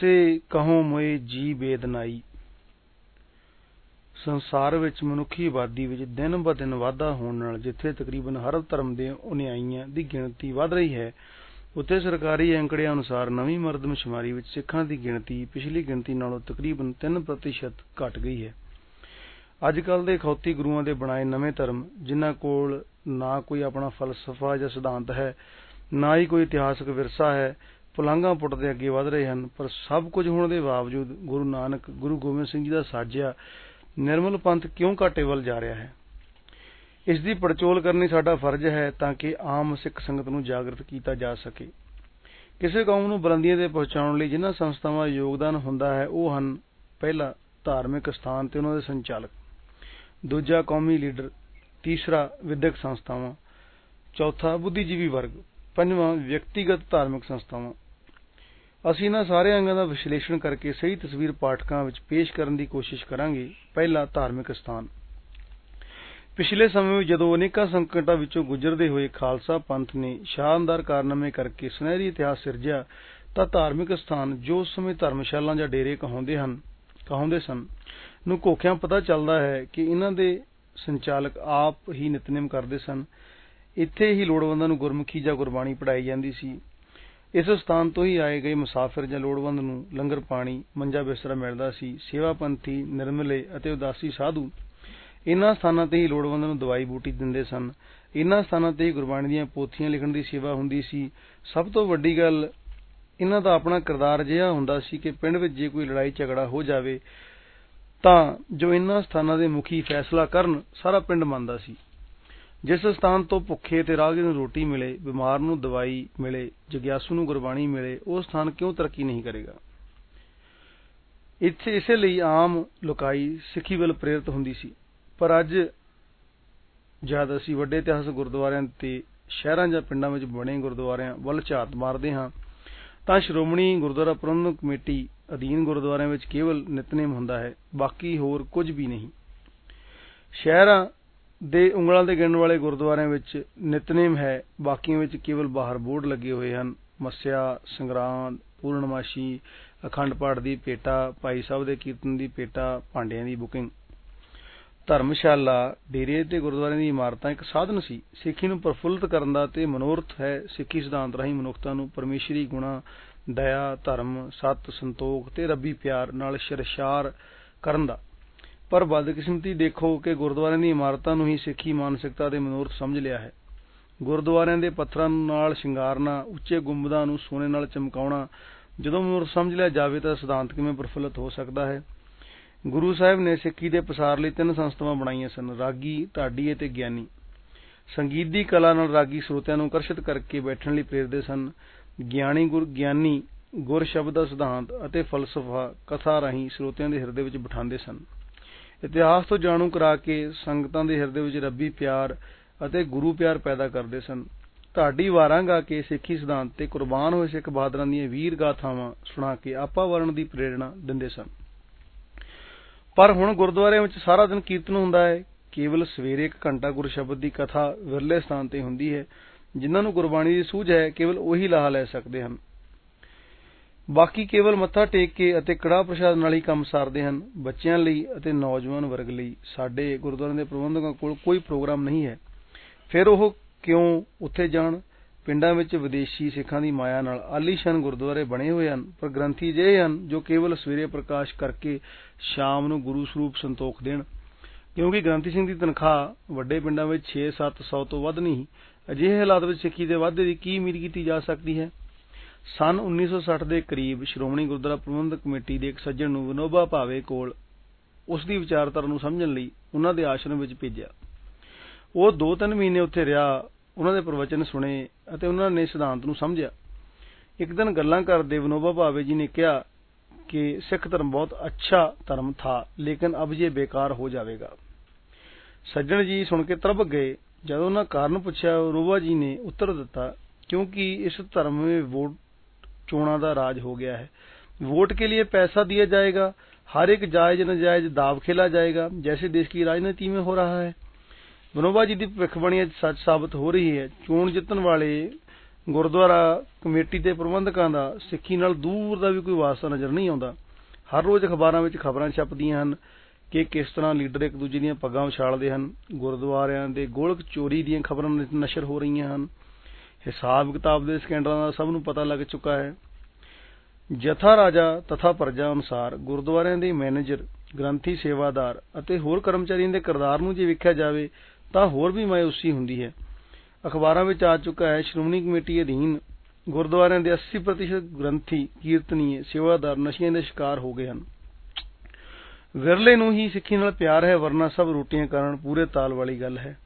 ਕਿਸੇ ਕਹੋਂ ਮੋਏ ਜੀ ਬੇਦਨਾਈ ਸੰਸਾਰ ਵਿੱਚ ਮਨੁੱਖੀ ਆਬਾਦੀ ਵਿੱਚ ਦਿਨ ਬ ਦਿਨ ਵਾਧਾ ਹੋਣ ਨਾਲ ਜਿੱਥੇ ਤਕਰੀਬਨ ਹਰ ਧਰਮ ਦੇ ਅਨੁਯਾਈਆਂ ਦੀ ਗਿਣਤੀ ਵਧ ਰਹੀ ਹੈ, ਉੱਥੇ ਸਰਕਾਰੀ ਅੰਕੜਿਆਂ ਅਨੁਸਾਰ ਨਵੀਂ ਮਰਦਮਸ਼ੁਮਾਰੀ ਵਿੱਚ ਸਿੱਖਾਂ ਦੀ ਗਿਣਤੀ ਪਿਛਲੀ ਗਿਣਤੀ ਨਾਲੋਂ ਤਕਰੀਬਨ 3% ਘਟ ਗਈ ਹੈ। ਅੱਜ ਕੱਲ ਦੇ ਅਖੌਤੀ ਗੁਰੂਆਂ ਦੇ ਬਣਾਏ ਨਵੇਂ ਧਰਮ, ਜਿਨ੍ਹਾਂ ਕੋਲ ਨਾ ਕੋਈ ਆਪਣਾ ਫਲਸਫਾ ਜਾਂ ਸਿਧਾਂਤ ਹੈ, ਨਾ ਹੀ ਕੋਈ ਇਤਿਹਾਸਕ ਵਿਰਸਾ ਹੈ ਪੁਲਾਂਘਾਂ ਪੁੱਟਦੇ ਅੱਗੇ ਵਧ ਰਹੇ ਹਨ, ਪਰ ਸਭ ਕੁਝ ਹੋਣ ਦੇ ਬਾਵਜੂਦ ਗੁਰੂ ਨਾਨਕ, ਗੁਰੂ ਗੋਬਿੰਦ ਸਿੰਘ ਜੀ ਦਾ ਸਾਜਿਆ ਨਿਰਮਲ ਪੰਥ ਕਿਉਂ ਘਾਟੇ ਵੱਲ ਜਾ ਰਿਹਾ ਹੈ? ਇਸ ਦੀ ਪੜਚੋਲ ਕਰਨੀ ਸਾਡਾ ਫਰਜ਼ ਹੈ ਤਾਂ ਕਿ ਆਮ ਸਿੱਖ ਸੰਗਤ ਨੂੰ ਜਾਗਰਤ ਕੀਤਾ ਜਾ ਸਕੇ। ਕਿਸੇ ਕੌਮ ਨੂੰ ਬੁਲੰਦੀਆਂ ਤੇ ਪਹੁੰਚਾਉਣ ਲਈ ਜਿਨ੍ਹਾਂ ਸੰਸਥਾਵਾਂ ਦਾ ਯੋਗਦਾਨ ਹੁੰਦਾ ਹੈ, ਉਹ ਹਨ ਪਹਿਲਾ ਧਾਰਮਿਕ ਸਥਾਨ ਤੇ ਉਹਨਾਂ ਦੇ ਸੰਚਾਲਕ। ਦੂਜਾ ਕੌਮੀ ਲੀਡਰ, ਤੀਸਰਾ ਵਿਦਿਅਕ ਸੰਸਥਾਵਾਂ, ਚੌਥਾ ਬੁੱਧੀਜੀਵੀ ਵਰਗ, ਪੰਜਵਾਂ ਵਿਅਕਤੀਗਤ ਧਾਰਮਿਕ ਸੰਸਥਾਵਾਂ। ਅਸੀਂ ਇਹਨਾਂ ਸਾਰੇ ਅੰਗਾਂ ਦਾ ਵਿਸ਼ਲੇਸ਼ਣ ਕਰਕੇ ਸਹੀ ਤਸਵੀਰ ਪਾਠਕਾਂ ਵਿੱਚ ਪੇਸ਼ ਕਰਨ ਦੀ ਕੋਸ਼ਿਸ਼ ਕਰਾਂਗੇ। ਪਹਿਲਾ ਧਾਰਮਿਕ ਸਥਾਨ। ਪਿਛਲੇ ਸਮੇਂ ਵਿੱਚ ਜਦੋਂ ਅਨੇਕਾਂ ਸੰਕਟਾਂ ਵਿੱਚੋਂ ਗੁਜ਼ਰਦੇ ਹੋਏ ਖਾਲਸਾ ਪੰਥ ਨੇ ਸ਼ਾਨਦਾਰ ਕਾਰਨਾਮੇ ਕਰਕੇ ਸੁਨਹਿਰੀ ਇਤਿਹਾਸ ਸਿਰਜਿਆ, ਤਾਂ ਧਾਰਮਿਕ ਸਥਾਨ ਜੋ ਉਸ ਸਮੇਂ ਧਰਮਸ਼ਾਲਾ ਜਾਂ ਡੇਰੇ ਕਹਾਉਂਦੇ ਹਨ, ਕਹਾਉਂਦੇ ਸਨ, ਨੂੰ ਕੋਖਿਆਂ ਪਤਾ ਚੱਲਦਾ ਹੈ ਕਿ ਇਹਨਾਂ ਦੇ ਸੰਚਾਲਕ ਆਪ ਹੀ ਨਿਤਨੇਮ ਕਰਦੇ ਸਨ। ਇੱਥੇ ਹੀ ਲੋੜਵੰਦਾਂ ਨੂੰ ਗੁਰਮੁਖੀ ਜਾਂ ਗੁਰਬਾਣੀ ਪੜ੍ਹਾਈ ਜਾਂਦੀ ਸੀ। ਇਸ ਸਥਾਨ ਤੋਂ ਹੀ ਆਏ ਗਏ ਮੁਸਾਫਿਰ ਜਾਂ ਲੋੜਵੰਦ ਨੂੰ ਲੰਗਰ ਪਾਣੀ, ਮੰਜਾ ਬਿਸਤਰਾ ਮਿਲਦਾ ਸੀ, ਸੇਵਾ ਪੰਥੀ, ਨਿਰਮਲੇ ਅਤੇ ਉਦਾਸੀ ਸਾਧੂ ਇਨ੍ਹਾਂ ਸਥਾਨਾਂ ਤੇ ਹੀ ਲੋੜਵੰਦ ਨੂੰ ਦਵਾਈ ਬੂਟੀ ਦਿੰਦੇ ਸਨ। ਇਨ੍ਹਾਂ ਸਥਾਨਾਂ ਤੇ ਹੀ ਗੁਰਬਾਣੀ ਦੀਆਂ ਪੋਥੀਆਂ ਲਿਖਣ ਦੀ ਸੇਵਾ ਹੁੰਦੀ ਸੀ। ਸਭ ਤੋਂ ਵੱਡੀ ਗੱਲ, ਇਹਨਾਂ ਦਾ ਆਪਣਾ ਕਿਰਦਾਰ ਅਜਿਹਾ ਹੁੰਦਾ ਸੀ ਕਿ ਪਿੰਡ ਵਿੱਚ ਜੇ ਕੋਈ ਲੜਾਈ ਝਗੜਾ ਹੋ ਜਾਵੇ ਤਾਂ ਜੋ ਇਨ੍ਹਾਂ ਸਥਾਨਾਂ ਦੇ ਮੁਖੀ ਫੈਸਲਾ ਕਰਨ, ਸਾਰਾ ਪਿੰਡ ਮੰਨਦਾ ਸੀ। ਜਿਸ ਸਥਾਨ ਤੋਂ ਭੁੱਖੇ ਅਤੇ ਰਾਹਗੀਰ ਨੂੰ ਰੋਟੀ ਮਿਲੇ, ਬਿਮਾਰ ਨੂੰ ਦਵਾਈ ਮਿਲੇ, ਜਗਿਆਸੂ ਨੂੰ ਗੁਰਬਾਣੀ ਮਿਲੇ, ਉਹ ਸਥਾਨ ਕਿਉਂ ਤਰੱਕੀ ਨਹੀਂ ਕਰੇਗਾ? ਇੱਥੇ ਇਸੇ ਲਈ ਆਮ ਲੋਕਾਈ ਸਿੱਖੀ ਵੱਲ ਪ੍ਰੇਰਿਤ ਹੁੰਦੀ ਸੀ। ਪਰ ਅੱਜ ਜਦ ਅਸੀਂ ਵੱਡੇ ਇਤਿਹਾਸਕ ਗੁਰਦੁਆਰਿਆਂ ਤੇ ਸ਼ਹਿਰਾਂ ਜਾਂ ਪਿੰਡਾਂ ਵਿੱਚ ਬਣੇ ਗੁਰਦੁਆਰਿਆਂ ਵੱਲ ਝਾਤ ਮਾਰਦੇ ਹਾਂ, ਤਾਂ ਸ਼੍ਰੋਮਣੀ ਗੁਰਦੁਆਰਾ ਪ੍ਰਬੰਧਕ ਕਮੇਟੀ ਅਧੀਨ ਗੁਰਦੁਆਰਿਆਂ ਵਿੱਚ ਕੇਵਲ ਨਿਤਨੇਮ ਹੁੰਦਾ ਹੈ, ਬਾਕੀ ਹੋਰ ਕੁਝ ਵੀ ਨਹੀਂ। ਸ਼ਹਿਰਾਂ ਦੇ ਉਂਗਲਾਂ ਦੇ ਗਿਣਨ ਵਾਲੇ ਗੁਰਦੁਆਰਿਆਂ ਵਿੱਚ ਨਿਤਨੇਮ ਹੈ। ਬਾਕੀਆਂ ਵਿੱਚ ਕੇਵਲ ਬਾਹਰ ਬੋਰਡ ਲੱਗੇ ਹੋਏ ਹਨ। ਮੱਸਿਆ, ਸੰਗਰਾਂਦ, ਪੂਰਨਮਾਸ਼ੀ, ਅਖੰਡ ਪਾਠ ਦੀ ਪੇਟਾ, ਭਾਈ ਸਾਹਿਬ ਦੇ ਕੀਰਤਨ ਦੀ ਪੇਟਾ, ਭਾਂਡਿਆਂ ਦੀ ਬੁਕਿੰਗ। ਧਰਮਸ਼ਾਲਾ, ਡੇਰੇ ਤੇ ਗੁਰਦੁਆਰਿਆਂ ਦੀ ਇਮਾਰਤਾਂ ਇੱਕ ਸਾਧਨ ਸੀ। ਸਿੱਖੀ ਨੂੰ ਪ੍ਰਫੁੱਲਤ ਕਰਨ ਦਾ ਤੇ ਮਨੋਰਥ ਹੈ। ਸਿੱਖੀ ਸਿਧਾਂਤ ਰਾਹੀਂ ਮਨੁੱਖਤਾ ਨੂੰ ਪਰਮੇਸ਼ਰੀ, ਗੁਣਾ, ਦਇਆ, ਧਰਮ, ਸਤ, ਸੰਤੋਖ ਤੇ ਰੱਬੀ ਪਿਆਰ ਨਾਲ ਸ਼ਰਸ਼ਾਰ ਕਰਨ ਦਾ। ਪਰ ਬਦਕਿਸਮਤੀ ਦੇਖੋ ਕਿ ਗੁਰਦੁਆਰਿਆਂ ਦੀ ਇਮਾਰਤਾਂ ਨੂੰ ਹੀ ਸਿੱਖੀ ਮਾਨਸਿਕਤਾ ਦੇ ਮਨੋਰਥ ਸਮਝ ਲਿਆ ਹੈ। ਗੁਰਦੁਆਰਿਆਂ ਦੇ ਪੱਥਰਾਂ ਨਾਲ ਸ਼ਿੰਗਾਰਨਾ, ਉੱਚੇ ਗੁੰਬਦਾਂ ਨੂੰ ਸੋਨੇ ਨਾਲ ਚਮਕਾਉਣਾ, ਜਦੋਂ ਮਨੋਰਥ ਸਮਝ ਲਿਆ ਜਾਵੇ ਤਾਂ ਸਿਧਾਂਤ ਕਿਵੇਂ ਪ੍ਰਫੁੱਲਤ ਹੋ ਸਕਦਾ ਹੈ? ਗੁਰੂ ਸਾਹਿਬ ਨੇ ਸਿੱਖੀ ਦੇ ਪਸਾਰ ਲਈ ਤਿੰਨ ਸੰਸਥਾਵਾਂ ਬਣਾਈਆਂ ਸਨ, ਰਾਗੀ, ਢਾਡੀ ਅਤੇ ਗਿਆਨੀ। ਸੰਗੀਤ ਦੀ ਕਲਾ ਨਾਲ ਰਾਗੀ ਸਰੋਤਿਆਂ ਨੂੰ ਆਕਰਸ਼ਿਤ ਕਰਕੇ ਬੈਠਣ ਲਈ ਪ੍ਰੇਰਦੇ ਸਨ। ਗਿਆਨੀ ਗੁਰ ਗਿਆਨੀ ਗੁਰ ਸ਼ਬਦ ਦਾ ਸਿਧਾਂਤ ਅਤੇ ਫਲਸਫਾ, ਕਥਾ ਰਾਹੀਂ ਸਰੋਤਿਆਂ ਦੇ ਹਿਰਦੇ ਵਿੱਚ ਬਿਠਾਉਂਦੇ ਸਨ। ਇਤਿਹਾਸ ਤੋਂ ਜਾਣੂ ਕਰਾ ਕੇ ਸੰਗਤਾਂ ਦੇ ਹਿਰਦੇ ਵਿੱਚ ਰੱਬੀ ਪਿਆਰ ਅਤੇ ਗੁਰੂ ਪਿਆਰ ਪੈਦਾ ਕਰਦੇ ਸਨ। ਢਾਡੀ ਵਾਰਾਂ ਗਾ ਕੇ ਸਿੱਖੀ ਸਿਧਾਂਤ ਤੇ ਕੁਰਬਾਨ ਹੋਏ ਸਿੱਖ ਬਹਾਦਰਾਂ ਦੀਆਂ ਵੀਰ ਗਾਥਾਵਾਂ ਸੁਣਾ ਕੇ ਆਪਾ ਵਰਣ ਦੀ ਪ੍ਰੇਰਣਾ ਦਿੰਦੇ ਸਨ। ਪਰ ਹੁਣ ਗੁਰਦੁਆਰਿਆਂ ਵਿੱਚ ਸਾਰਾ ਦਿਨ ਕੀਰਤਨ ਹੁੰਦਾ ਹੈ। ਕੇਵਲ ਸਵੇਰੇ ਇੱਕ ਘੰਟਾ ਗੁਰਸ਼ਬਦ ਦੀ ਕਥਾ ਵਿਰਲੇ ਸਥਾਨ ਤੇ ਹੁੰਦੀ ਹੈ। ਜਿਨ੍ਹਾਂ ਨੂੰ ਗੁਰਬਾਣੀ ਦੀ ਸੂਝ ਹੈ, ਕੇਵਲ ਉਹੀ ਲਾਹਾ ਲੈ ਸਕਦੇ ਹਨ। ਬਾਕੀ ਕੇਵਲ ਮੱਥਾ ਟੇਕ ਕੇ ਅਤੇ ਕੜਾਹ ਪ੍ਰਸ਼ਾਦ ਨਾਲ ਹੀ ਕੰਮ ਸਾਰਦੇ ਹਨ। ਬੱਚਿਆਂ ਲਈ ਅਤੇ ਨੌਜਵਾਨ ਵਰਗ ਲਈ ਸਾਡੇ ਗੁਰਦੁਆਰਿਆਂ ਦੇ ਪ੍ਰਬੰਧਕਾਂ ਕੋਲ ਕੋਈ ਪ੍ਰੋਗਰਾਮ ਨਹੀਂ ਹੈ। ਫਿਰ ਉਹ ਕਿਉਂ ਉੱਥੇ ਜਾਣ? ਪਿੰਡਾਂ ਵਿੱਚ ਵਿਦੇਸ਼ੀ ਸਿੱਖਾਂ ਦੀ ਮਾਇਆ ਨਾਲ ਆਲੀਸ਼ਾਨ ਗੁਰਦੁਆਰੇ ਬਣੇ ਹੋਏ ਹਨ, ਪਰ ਗ੍ਰੰਥੀ ਅਜਿਹੇ ਹਨ ਜੋ ਕੇਵਲ ਸਵੇਰੇ ਪ੍ਰਕਾਸ਼ ਕਰਕੇ ਸ਼ਾਮ ਨੂੰ ਗੁਰੂ ਸਰੂਪ ਸੰਤੋਖ ਦੇਣ। ਕਿਉਂਕਿ ਗ੍ਰੰਥੀ ਸਿੰਘ ਦੀ ਤਨਖਾਹ ਵੱਡੇ ਪਿੰਡਾਂ ਵਿੱਚ 6-700 ਤੋਂ ਵੱਧ ਨਹੀਂ, ਅਜਿਹੇ ਹਾਲਾਤ ਵਿੱਚ ਸਿੱਖੀ ਦੇ ਵਾਧੇ ਦੀ ਕੀ ਉਮੀਦ ਕੀਤੀ ਜਾ ਸਕਦੀ ਹੈ? ਸਨ 1960 ਦੇ ਕਰੀਬ ਸ਼੍ਰੋਮਣੀ ਗੁਰਦੁਆਰਾ ਪ੍ਰਬੰਧਕ ਕਮੇਟੀ ਦੇ ਇੱਕ ਸੱਜਣ ਨੂੰ ਵਿਨੋਬਾ ਭਾਵੇ ਕੋਲ ਉਸ ਦੀ ਵਿਚਾਰਧਾਰਾ ਨੂੰ ਸਮਝਣ ਲਈ ਉਹਨਾਂ ਦੇ ਆਸ਼ਰਮ ਵਿੱਚ ਭੇਜਿਆ। ਉਹ 2-3 ਮਹੀਨੇ ਉੱਥੇ ਰਿਹਾ, ਉਹਨਾਂ ਦੇ ਪ੍ਰਵਚਨ ਸੁਣੇ ਅਤੇ ਉਹਨਾਂ ਨੇ ਸਿਧਾਂਤ ਨੂੰ ਸਮਝਿਆ। ਇੱਕ ਦਿਨ ਗੱਲਾਂ ਕਰਦੇ ਵਿਨੋਬਾ ਭਾਵੇ ਜੀ ਨੇ ਕਿਹਾ ਕਿ ਸਿੱਖ ਧਰਮ ਬਹੁਤ ਅੱਛਾ ਧਰਮ ਥਾ, ਲੇਕਿਨ ਅਬ ਇਹ ਬੇਕਾਰ ਹੋ ਜਾਵੇਗਾ। ਸੱਜਣ ਜੀ ਸੁਣ ਕੇ ਤਰਬ ਗਏ। ਜਦੋਂ ਉਹਨਾਂ ਕਾਰਨ ਪੁੱਛਿਆ, ਵਿਨੋਬਾ ਜੀ ਨੇ ਉੱਤਰ ਦਿੱਤਾ, ਕਿਉਂਕਿ ਇਸ ਧਰਮ ਵਿੱਚ ਵੋਟ ਚੋਣਾਂ ਦਾ ਰਾਜ ਹੋ ਗਿਆ ਹੈ वोट के लिए पैसा दिया जाएगा हर एक जायज नजायज दाव खेला जाएगा जैसे देश की राजनीति में हो रहा है ਵਿਨੋਬਾ ਜੀ ਦੀ ਭਵਿੱਖਬਾਣੀ ਅੱਜ ਸੱਚ ਸਾਬਤ ਹੋ ਰਹੀ ਹੈ ਚੋਣ ਜਿੱਤਣ ਵਾਲੇ ਗੁਰਦੁਆਰਾ ਕਮੇਟੀ ਤੇ ਪ੍ਰਬੰਧਕਾਂ ਦਾ ਸਿੱਖੀ ਨਾਲ ਦੂਰ ਦਾ ਵੀ ਕੋਈ ਵਾਸਤਾ ਨਜ਼ਰ ਨਹੀਂ ਆਉਂਦਾ ਹਰ ਰੋਜ਼ ਅਖਬਾਰਾਂ ਵਿੱਚ ਖਬਰਾਂ ਛਪਦੀਆਂ ਹਨ ਕਿ ਕਿਸ ਤਰ੍ਹਾਂ ਲੀਡਰ ਇੱਕ ਦੂਜੇ ਦੀਆਂ ਪੱਗਾਂ ਉਛਾਲਦੇ ਹਨ ਗੁਰਦੁਆਰਿਆਂ ਦੇ ਗੋਲਕ ਚੋਰੀ ਦੀਆਂ ਖਬਰਾਂ ਨਸ਼ਰ ਹੋ ਰਹੀਆਂ ਹਨ ਹਿਸਾਬ ਕਿਤਾਬ ਦੇ ਸਕੈਂਡਲਾਂ ਦਾ ਸਭ ਨੂੰ ਪਤਾ ਲੱਗ ਚੁੱਕਾ ਹੈ। ਜਥਾ ਰਾਜਾ ਤਥਾ ਪ੍ਰਜਾ ਅਨੁਸਾਰ ਗੁਰਦੁਆਰਿਆਂ ਦੇ ਮੈਨੇਜਰ, ਗ੍ਰੰਥੀ ਸੇਵਾਦਾਰ ਅਤੇ ਹੋਰ ਕਰਮਚਾਰੀਆਂ ਦੇ ਕਿਰਦਾਰ ਨੂੰ ਜੇ ਵੇਖਿਆ ਜਾਵੇ ਤਾਂ ਹੋਰ ਵੀ ਮਾਇੂਸੀ ਹੁੰਦੀ ਹੈ। ਅਖਬਾਰਾਂ ਵਿੱਚ ਆ ਚੁੱਕਾ ਹੈ, ਸ਼੍ਰੋਮਣੀ ਕਮੇਟੀ ਅਧੀਨ ਗੁਰਦੁਆਰਿਆਂ ਦੇ 80% ਗ੍ਰੰਥੀ, ਕੀਰਤਨੀਏ, ਸੇਵਾਦਾਰ ਨਸ਼ਿਆਂ ਦੇ ਸ਼ਿਕਾਰ ਹੋ ਗਏ ਹਨ। ਵਿਰਲੇ ਨੂੰ ਹੀ ਸਿੱਖੀ ਨਾਲ ਪਿਆਰ ਹੈ, ਵਰਨਾ ਸਭ ਰੋਟੀਆਂ ਕਰਨ ਪੂਰੇ ਤਾਲ ਵਾਲੀ ਗੱਲ ਹੈ।